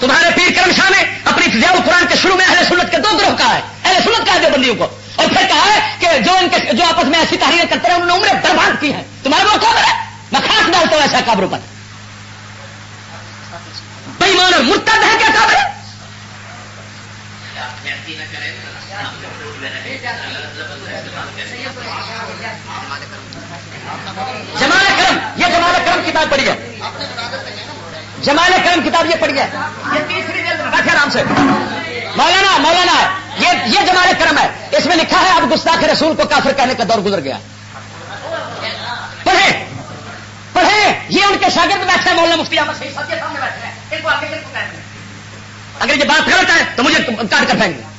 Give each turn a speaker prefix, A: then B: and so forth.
A: तुम्हारे पीर करम शाह ने अपनी फिजाउल कुरान के शुरू में अहले सुन्नत के दो ग्रोह कहा है। अहले सुन्नत कहा देवबंदियों को। और फिर कहा है कि जो इनके जो आपस में ऐसी तहरीर करते रहे, उन्होंने उम्र बर्बाद की है। तुम्हारे वो कौन है? मैं खास डालता हूँ ऐसा काबरों पर। बेईमान और मुर्तद है क्या काबर जमाल करम ये जमाल करम किताब पढ़ी है जमाल करम किताब ये पढ़ी है ये तीसरी बैठे आराम से। मौलाना मौलाना, ये ये जमाल करम है। इसमें लिखा है, अब गुस्ताख रसूल को काफिर कहने का दौर गुजर गया। पढ़े पढ़े, ये उनके शागिर्द बैठे हैं, मौलाना मुफ्ती अहमद सही सबके सामने बैठे हैं। अगर ये बात गलत है तो मुझे काट कर फेंगे